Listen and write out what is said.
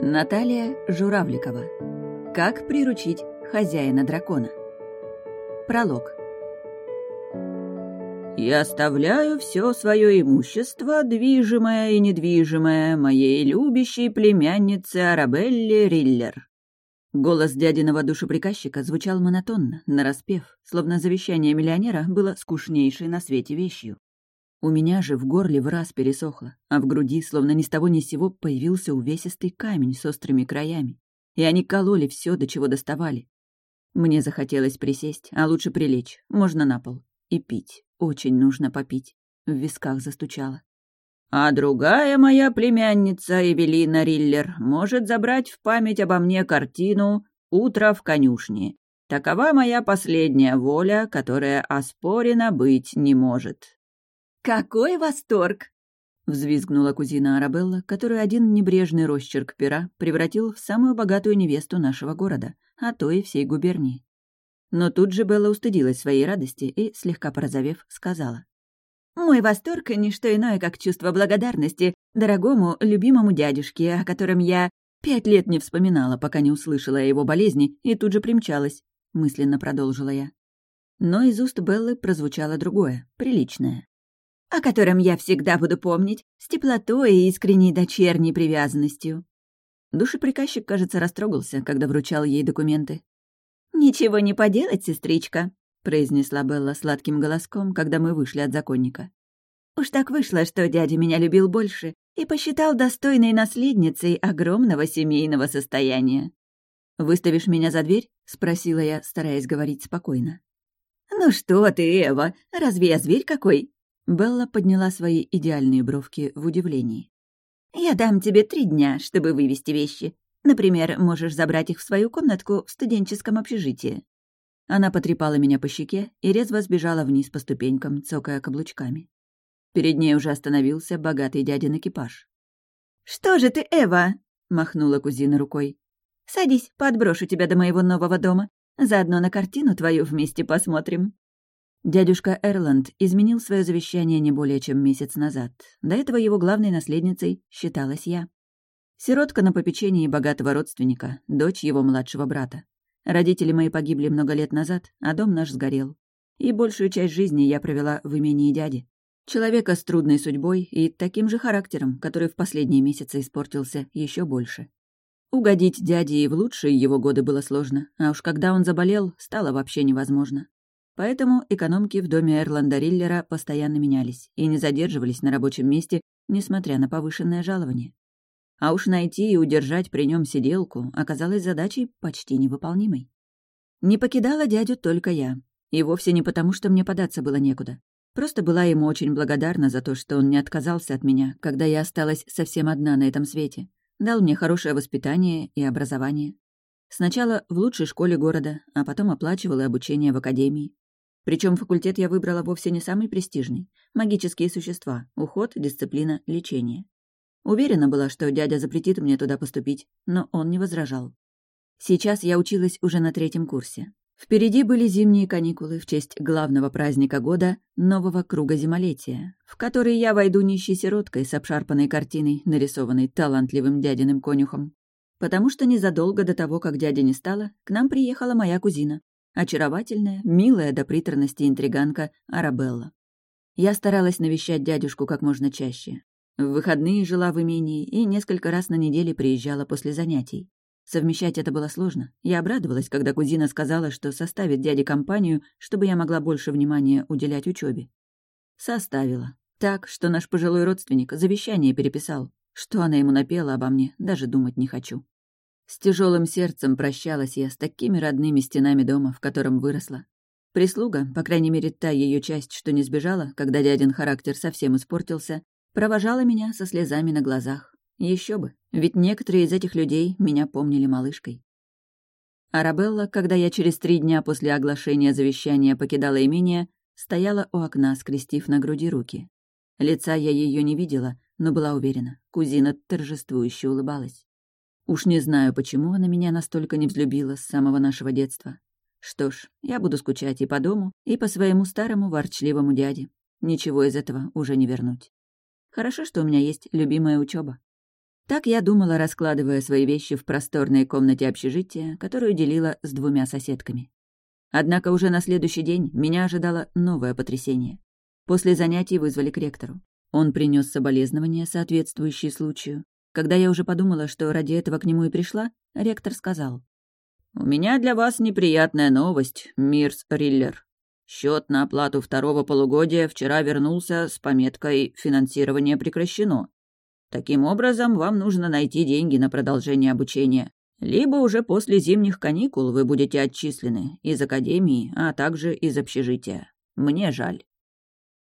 Наталья Журавликова. Как приручить хозяина дракона. Пролог. «Я оставляю все свое имущество, движимое и недвижимое, моей любящей племяннице Арабелле Риллер». Голос дядиного душеприказчика звучал монотонно, нараспев, словно завещание миллионера было скучнейшей на свете вещью. У меня же в горле в раз пересохло, а в груди, словно ни с того ни с сего, появился увесистый камень с острыми краями. И они кололи все, до чего доставали. Мне захотелось присесть, а лучше прилечь, можно на пол. И пить, очень нужно попить. В висках застучало. А другая моя племянница, Эвелина Риллер, может забрать в память обо мне картину «Утро в конюшне». Такова моя последняя воля, которая оспорена быть не может. «Какой восторг!» — взвизгнула кузина Арабелла, которую один небрежный росчерк пера превратил в самую богатую невесту нашего города, а то и всей губернии. Но тут же Белла устыдилась своей радости и, слегка порозовев, сказала. «Мой восторг — не что иное, как чувство благодарности дорогому, любимому дядюшке, о котором я пять лет не вспоминала, пока не услышала о его болезни, и тут же примчалась», — мысленно продолжила я. Но из уст Беллы прозвучало другое, приличное о котором я всегда буду помнить, с теплотой и искренней дочерней привязанностью». Душеприказчик, кажется, растрогался, когда вручал ей документы. «Ничего не поделать, сестричка», — произнесла Белла сладким голоском, когда мы вышли от законника. «Уж так вышло, что дядя меня любил больше и посчитал достойной наследницей огромного семейного состояния». «Выставишь меня за дверь?» — спросила я, стараясь говорить спокойно. «Ну что ты, Эва, разве я зверь какой? Белла подняла свои идеальные бровки в удивлении. «Я дам тебе три дня, чтобы вывести вещи. Например, можешь забрать их в свою комнатку в студенческом общежитии». Она потрепала меня по щеке и резво сбежала вниз по ступенькам, цокая каблучками. Перед ней уже остановился богатый дядин экипаж. «Что же ты, Эва?» — махнула кузина рукой. «Садись, подброшу тебя до моего нового дома. Заодно на картину твою вместе посмотрим». Дядюшка Эрланд изменил свое завещание не более чем месяц назад. До этого его главной наследницей считалась я. Сиротка на попечении богатого родственника, дочь его младшего брата. Родители мои погибли много лет назад, а дом наш сгорел. И большую часть жизни я провела в имении дяди. Человека с трудной судьбой и таким же характером, который в последние месяцы испортился еще больше. Угодить дяде и в лучшие его годы было сложно, а уж когда он заболел, стало вообще невозможно. Поэтому экономки в доме Эрланда Риллера постоянно менялись и не задерживались на рабочем месте, несмотря на повышенное жалование. А уж найти и удержать при нем сиделку оказалось задачей почти невыполнимой. Не покидала дядю только я. И вовсе не потому, что мне податься было некуда. Просто была ему очень благодарна за то, что он не отказался от меня, когда я осталась совсем одна на этом свете. Дал мне хорошее воспитание и образование. Сначала в лучшей школе города, а потом оплачивал и обучение в академии. Причем факультет я выбрала вовсе не самый престижный. Магические существа, уход, дисциплина, лечение. Уверена была, что дядя запретит мне туда поступить, но он не возражал. Сейчас я училась уже на третьем курсе. Впереди были зимние каникулы в честь главного праздника года — нового круга зимолетия, в который я войду нищей сироткой с обшарпанной картиной, нарисованной талантливым дядиным конюхом. Потому что незадолго до того, как дядя не стало, к нам приехала моя кузина, очаровательная, милая до приторности интриганка Арабелла. Я старалась навещать дядюшку как можно чаще. В выходные жила в имении и несколько раз на неделе приезжала после занятий. Совмещать это было сложно. Я обрадовалась, когда кузина сказала, что составит дяде компанию, чтобы я могла больше внимания уделять учебе. Составила. Так, что наш пожилой родственник завещание переписал. Что она ему напела обо мне, даже думать не хочу. С тяжелым сердцем прощалась я с такими родными стенами дома, в котором выросла. Прислуга, по крайней мере та ее часть, что не сбежала, когда дядин характер совсем испортился, провожала меня со слезами на глазах. Еще бы, ведь некоторые из этих людей меня помнили малышкой. Арабелла, когда я через три дня после оглашения завещания покидала имение, стояла у окна, скрестив на груди руки. Лица я ее не видела, но была уверена, кузина торжествующе улыбалась. Уж не знаю, почему она меня настолько не взлюбила с самого нашего детства. Что ж, я буду скучать и по дому, и по своему старому ворчливому дяде. Ничего из этого уже не вернуть. Хорошо, что у меня есть любимая учеба. Так я думала, раскладывая свои вещи в просторной комнате общежития, которую делила с двумя соседками. Однако уже на следующий день меня ожидало новое потрясение. После занятий вызвали к ректору. Он принес соболезнования, соответствующие случаю. Когда я уже подумала, что ради этого к нему и пришла, ректор сказал. «У меня для вас неприятная новость, Мирс Риллер. Счет на оплату второго полугодия вчера вернулся с пометкой «Финансирование прекращено». Таким образом, вам нужно найти деньги на продолжение обучения. Либо уже после зимних каникул вы будете отчислены из академии, а также из общежития. Мне жаль.